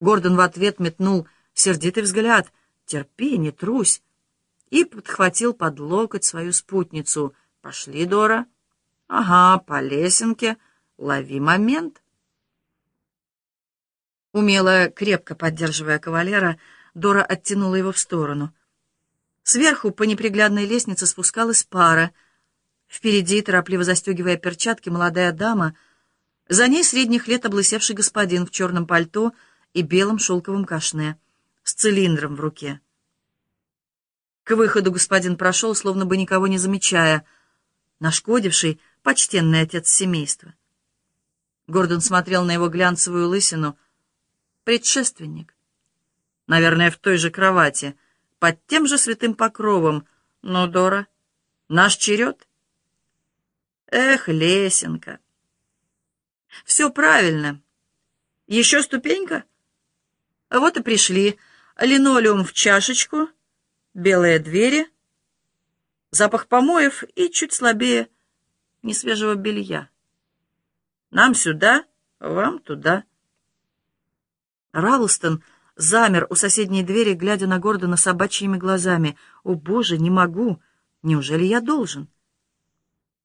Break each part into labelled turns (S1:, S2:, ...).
S1: Гордон в ответ метнул сердитый взгляд. «Терпи, не трусь!» И подхватил под локоть свою спутницу. «Пошли, Дора!» «Ага, по лесенке. Лови момент!» Умело, крепко поддерживая кавалера, Дора оттянула его в сторону. Сверху по неприглядной лестнице спускалась пара. Впереди, торопливо застегивая перчатки, молодая дама. За ней средних лет облысевший господин в черном пальто и белом шелковом кашне, с цилиндром в руке. К выходу господин прошел, словно бы никого не замечая, нашкодивший, почтенный отец семейства. Гордон смотрел на его глянцевую лысину — предшественник. Наверное, в той же кровати, под тем же святым покровом. Но, Дора, наш черед? Эх, лесенка. Все правильно. Еще ступенька? Вот и пришли. Линолеум в чашечку, белые двери, запах помоев и чуть слабее несвежего белья. Нам сюда, вам туда. Ралстон замер у соседней двери, глядя на Гордона собачьими глазами. «О, Боже, не могу! Неужели я должен?»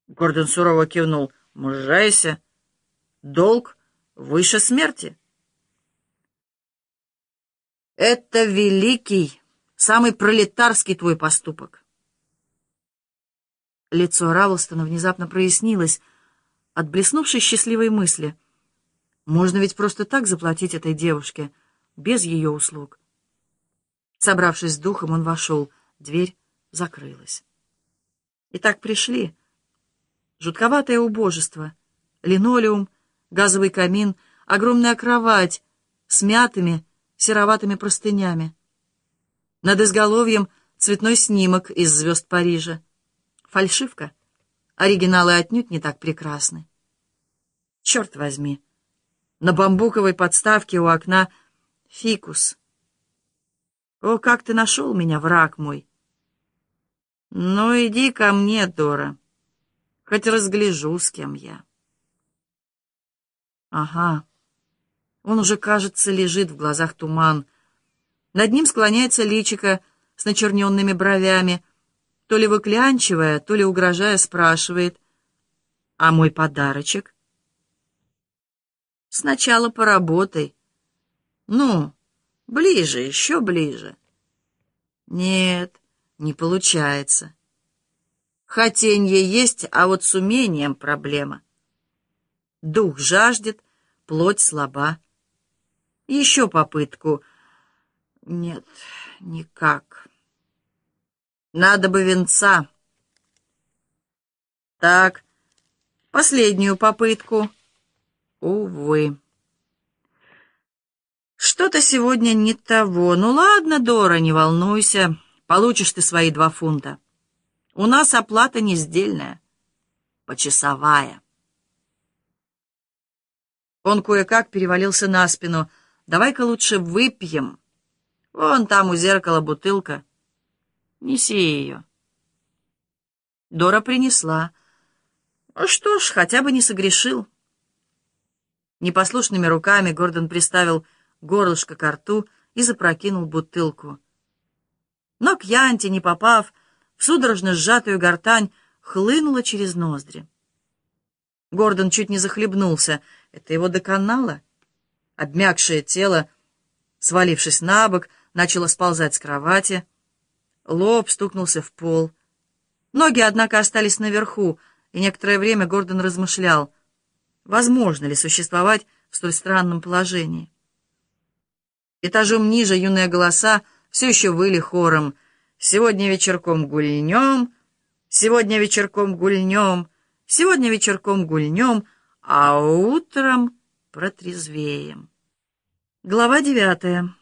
S1: Гордон сурово кивнул. «Мужайся! Долг выше смерти!» «Это великий, самый пролетарский твой поступок!» Лицо Равлстона внезапно прояснилось от блеснувшей счастливой мысли — можно ведь просто так заплатить этой девушке, без ее услуг. Собравшись с духом, он вошел. Дверь закрылась. И так пришли. Жутковатое убожество. Линолеум, газовый камин, огромная кровать с мятыми, сероватыми простынями. Над изголовьем цветной снимок из звезд Парижа. Фальшивка. Оригиналы отнюдь не так прекрасны. Черт возьми! На бамбуковой подставке у окна фикус. О, как ты нашел меня, враг мой! Ну, иди ко мне, Дора, хоть разгляжу, с кем я. Ага, он уже, кажется, лежит в глазах туман. Над ним склоняется личико с начерненными бровями, то ли выклянчивая, то ли угрожая, спрашивает. А мой подарочек? Сначала поработай. Ну, ближе, еще ближе. Нет, не получается. Хотенье есть, а вот с умением проблема. Дух жаждет, плоть слаба. Еще попытку. Нет, никак. Надо бы венца. Так, последнюю попытку. Увы. Что-то сегодня не того. Ну ладно, Дора, не волнуйся. Получишь ты свои два фунта. У нас оплата не сдельная, почасовая. Он кое-как перевалился на спину. Давай-ка лучше выпьем. Вон там у зеркала бутылка. Неси ее. Дора принесла. Ну что ж, хотя бы не согрешил. Непослушными руками Гордон приставил горлышко к рту и запрокинул бутылку. Но к Янте, не попав, в судорожно сжатую гортань хлынула через ноздри. Гордон чуть не захлебнулся. Это его доконало. Обмякшее тело, свалившись на бок, начало сползать с кровати. Лоб стукнулся в пол. Ноги, однако, остались наверху, и некоторое время Гордон размышлял — Возможно ли существовать в столь странном положении? Этажом ниже юные голоса все еще выли хором «Сегодня вечерком гульнем», «Сегодня вечерком гульнем», «Сегодня вечерком гульнем», а утром протрезвеем. Глава девятая.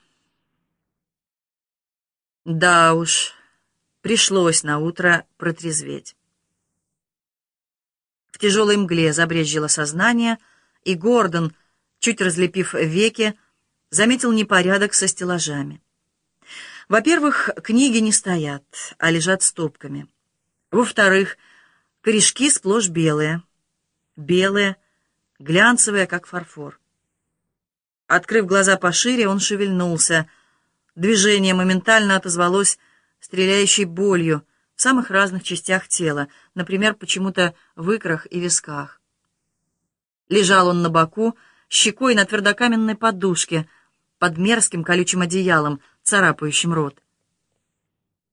S1: Да уж, пришлось на утро протрезветь тяжелой мгле забрежило сознание, и Гордон, чуть разлепив веки, заметил непорядок со стеллажами. Во-первых, книги не стоят, а лежат стопками. Во-вторых, корешки сплошь белые. Белые, глянцевые, как фарфор. Открыв глаза пошире, он шевельнулся. Движение моментально отозвалось стреляющей болью в самых разных частях тела, например, почему-то в икрах и висках. Лежал он на боку, щекой на твердокаменной подушке, под мерзким колючим одеялом, царапающим рот.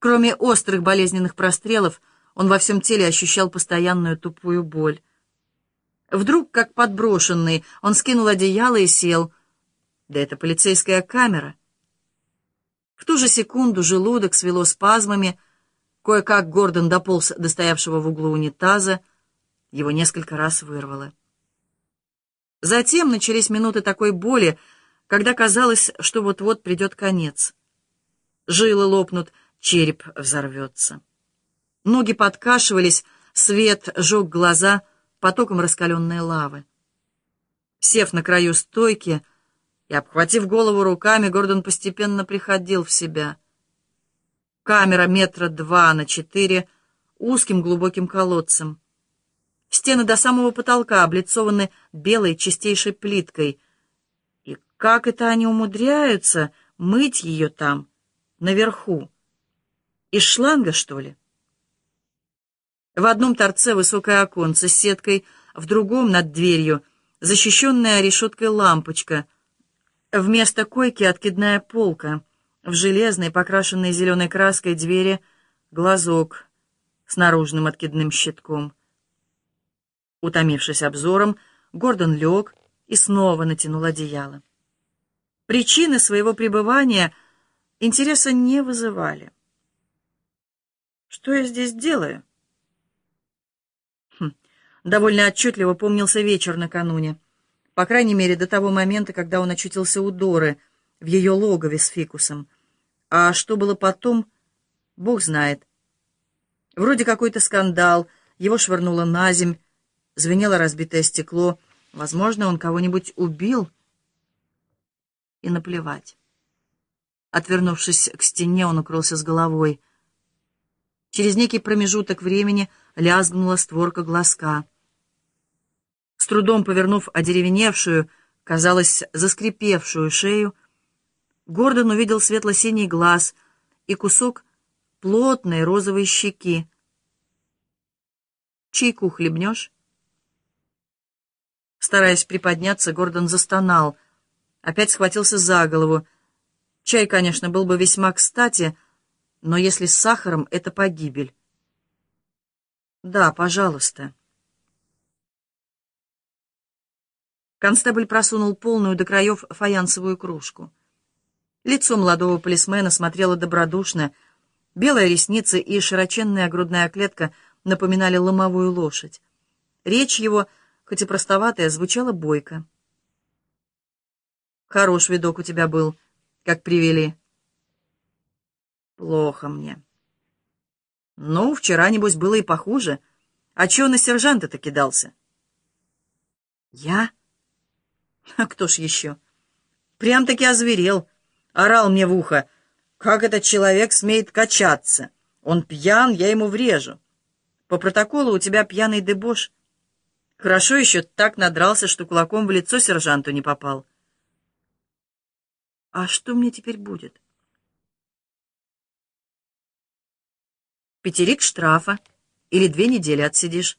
S1: Кроме острых болезненных прострелов, он во всем теле ощущал постоянную тупую боль. Вдруг, как подброшенный, он скинул одеяло и сел — да это полицейская камера. В ту же секунду желудок свело спазмами, кое-как Гордон дополз до стоявшего в углу унитаза, его несколько раз вырвало. Затем начались минуты такой боли, когда казалось, что вот-вот придет конец. Жилы лопнут, череп взорвется. Ноги подкашивались, свет жег глаза потоком раскаленной лавы. Сев на краю стойки, и, обхватив голову руками, Гордон постепенно приходил в себя. Камера метра два на четыре, узким глубоким колодцем. Стены до самого потолка облицованы белой чистейшей плиткой. И как это они умудряются мыть ее там, наверху? Из шланга, что ли? В одном торце высокое оконце с сеткой, в другом, над дверью, защищенная решеткой лампочка — Вместо койки откидная полка. В железной, покрашенной зеленой краской двери глазок с наружным откидным щитком. Утомившись обзором, Гордон лег и снова натянул одеяло. Причины своего пребывания интереса не вызывали. Что я здесь делаю? Хм, довольно отчетливо помнился вечер накануне. По крайней мере, до того момента, когда он очутился у Доры, в ее логове с фикусом. А что было потом, бог знает. Вроде какой-то скандал, его швырнуло на земь, звенело разбитое стекло. Возможно, он кого-нибудь убил. И наплевать. Отвернувшись к стене, он укрылся с головой. Через некий промежуток времени лязгнула створка глазка — с трудом повернув одеревеневшую, казалось, заскрипевшую шею, Гордон увидел светло-синий глаз и кусок плотной розовой щеки. «Чайку хлебнешь?» Стараясь приподняться, Гордон застонал. Опять схватился за голову. Чай, конечно, был бы весьма кстати, но если с сахаром, это погибель. «Да, пожалуйста». Констебль просунул полную до краев фаянсовую кружку. Лицо молодого полисмена смотрело добродушно. Белые ресницы и широченная грудная клетка напоминали ломовую лошадь. Речь его, хоть и простоватая, звучала бойко. «Хорош видок у тебя был, как привели». «Плохо мне». «Ну, вчера, небось, было и похуже. А чего на сержанта-то кидался?» «Я?» А кто ж еще? Прям-таки озверел. Орал мне в ухо. Как этот человек смеет качаться? Он пьян, я ему врежу. По протоколу у тебя пьяный дебош. Хорошо еще так надрался, что кулаком в лицо сержанту не попал. А что мне теперь будет? Пятерик штрафа или две недели отсидишь.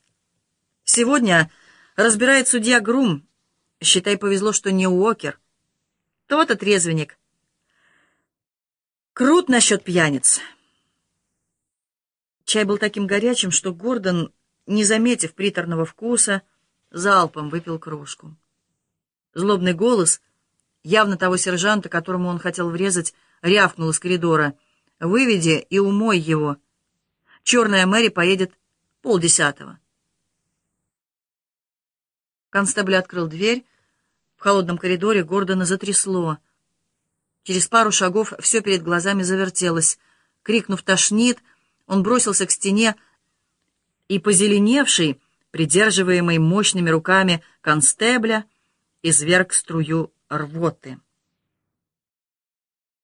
S1: Сегодня разбирает судья Грум, Считай, повезло, что не Уокер. То-то трезвенник. Крут насчет пьяниц. Чай был таким горячим, что Гордон, не заметив приторного вкуса, залпом выпил кружку. Злобный голос, явно того сержанта, которому он хотел врезать, рявкнул из коридора. «Выведи и умой его. Черная Мэри поедет полдесятого». Констебль открыл дверь. В холодном коридоре Гордона затрясло. Через пару шагов все перед глазами завертелось. Крикнув «Тошнит!», он бросился к стене и, позеленевший, придерживаемый мощными руками констебля, изверг струю рвоты.